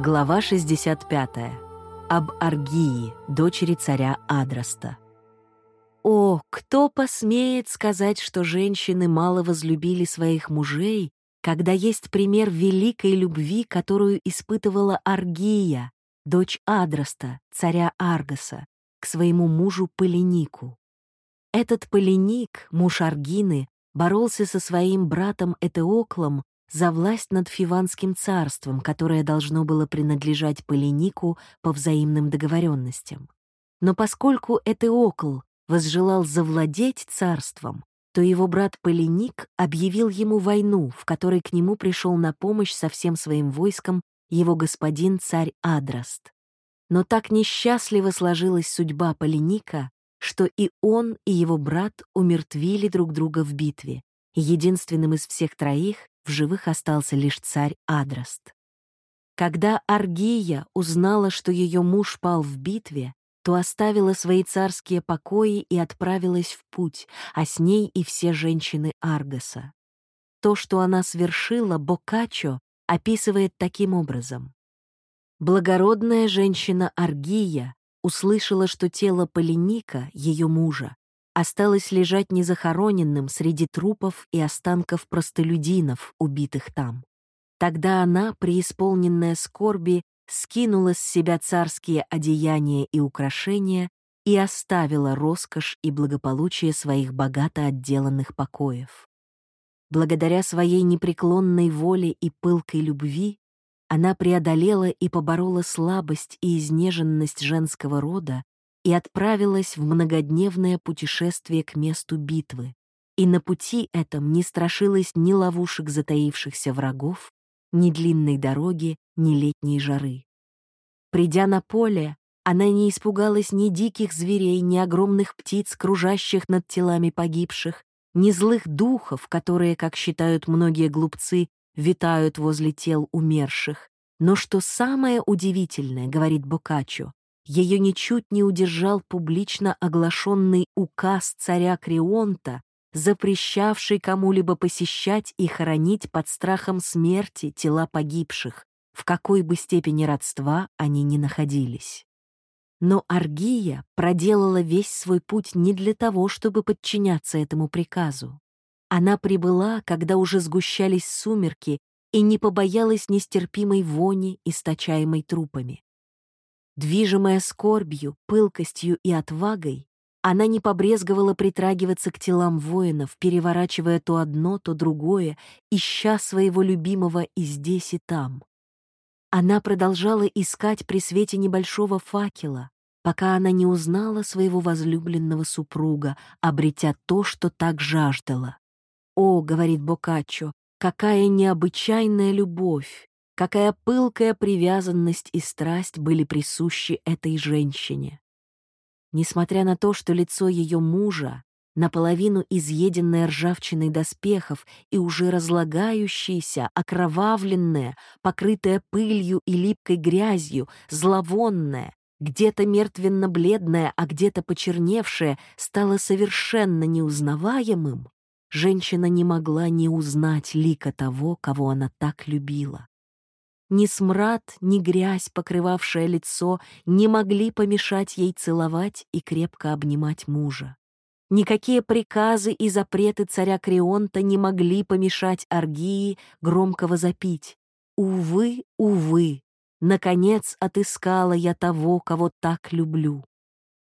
Глава 65. Об Аргии, дочери царя Адраста. О, кто посмеет сказать, что женщины мало возлюбили своих мужей, когда есть пример великой любви, которую испытывала Аргия, дочь Адраста, царя Аргаса, к своему мужу Поленику. Этот Полиник, муж Аргины, боролся со своим братом Этеоклом за власть над Фиванским царством, которое должно было принадлежать Поленику по взаимным договоренностям. Но поскольку Этеокл возжелал завладеть царством, то его брат Полиник объявил ему войну, в которой к нему пришел на помощь со всем своим войском его господин царь Адраст. Но так несчастливо сложилась судьба Полиника, что и он, и его брат умертвили друг друга в битве. Единственным из всех троих в живых остался лишь царь Адраст. Когда Аргия узнала, что ее муж пал в битве, то оставила свои царские покои и отправилась в путь, а с ней и все женщины Аргаса. То, что она свершила, Бокачо описывает таким образом. Благородная женщина Аргия услышала, что тело Полиника, ее мужа, осталось лежать незахороненным среди трупов и останков простолюдинов, убитых там. Тогда она, преисполненная скорби, скинула с себя царские одеяния и украшения и оставила роскошь и благополучие своих богато отделанных покоев. Благодаря своей непреклонной воле и пылкой любви она преодолела и поборола слабость и изнеженность женского рода и отправилась в многодневное путешествие к месту битвы. И на пути этом не страшилась ни ловушек затаившихся врагов, ни длинной дороги, ни летней жары. Придя на поле, она не испугалась ни диких зверей, ни огромных птиц, кружащих над телами погибших, ни злых духов, которые, как считают многие глупцы, витают возле тел умерших. Но что самое удивительное, говорит Бокаччо, ее ничуть не удержал публично оглашенный указ царя Крионта, запрещавший кому-либо посещать и хоронить под страхом смерти тела погибших, в какой бы степени родства они ни находились. Но Аргия проделала весь свой путь не для того, чтобы подчиняться этому приказу. Она прибыла, когда уже сгущались сумерки, и не побоялась нестерпимой вони, источаемой трупами. Движимая скорбью, пылкостью и отвагой, она не побрезговала притрагиваться к телам воинов, переворачивая то одно, то другое, ища своего любимого и здесь, и там. Она продолжала искать при свете небольшого факела, пока она не узнала своего возлюбленного супруга, обретя то, что так жаждала. «О, — говорит Бокаччо, — какая необычайная любовь! Какая пылкая привязанность и страсть были присущи этой женщине. Несмотря на то, что лицо ее мужа, наполовину изъеденное ржавчиной доспехов и уже разлагающееся, окровавленное, покрытое пылью и липкой грязью, зловонное, где-то мертвенно-бледное, а где-то почерневшее, стало совершенно неузнаваемым, женщина не могла не узнать лика того, кого она так любила. Ни смрад, ни грязь, покрывавшая лицо, не могли помешать ей целовать и крепко обнимать мужа. Никакие приказы и запреты царя Крионта не могли помешать Аргии громко возопить. «Увы, увы, наконец отыскала я того, кого так люблю».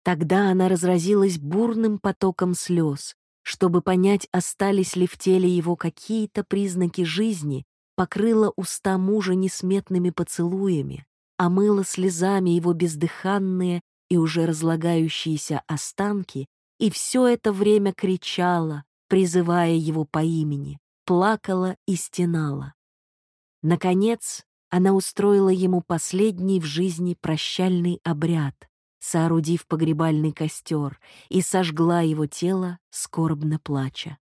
Тогда она разразилась бурным потоком слез, чтобы понять, остались ли в теле его какие-то признаки жизни, покрыла уста мужа несметными поцелуями, омыла слезами его бездыханные и уже разлагающиеся останки, и все это время кричала, призывая его по имени, плакала и стенала. Наконец, она устроила ему последний в жизни прощальный обряд, соорудив погребальный костер, и сожгла его тело, скорбно плача.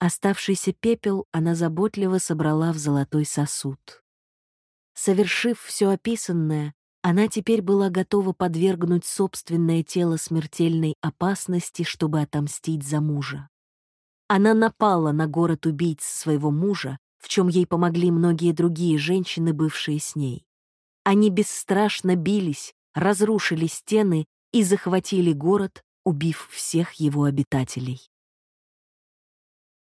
Оставшийся пепел она заботливо собрала в золотой сосуд. Совершив все описанное, она теперь была готова подвергнуть собственное тело смертельной опасности, чтобы отомстить за мужа. Она напала на город убийц своего мужа, в чем ей помогли многие другие женщины, бывшие с ней. Они бесстрашно бились, разрушили стены и захватили город, убив всех его обитателей.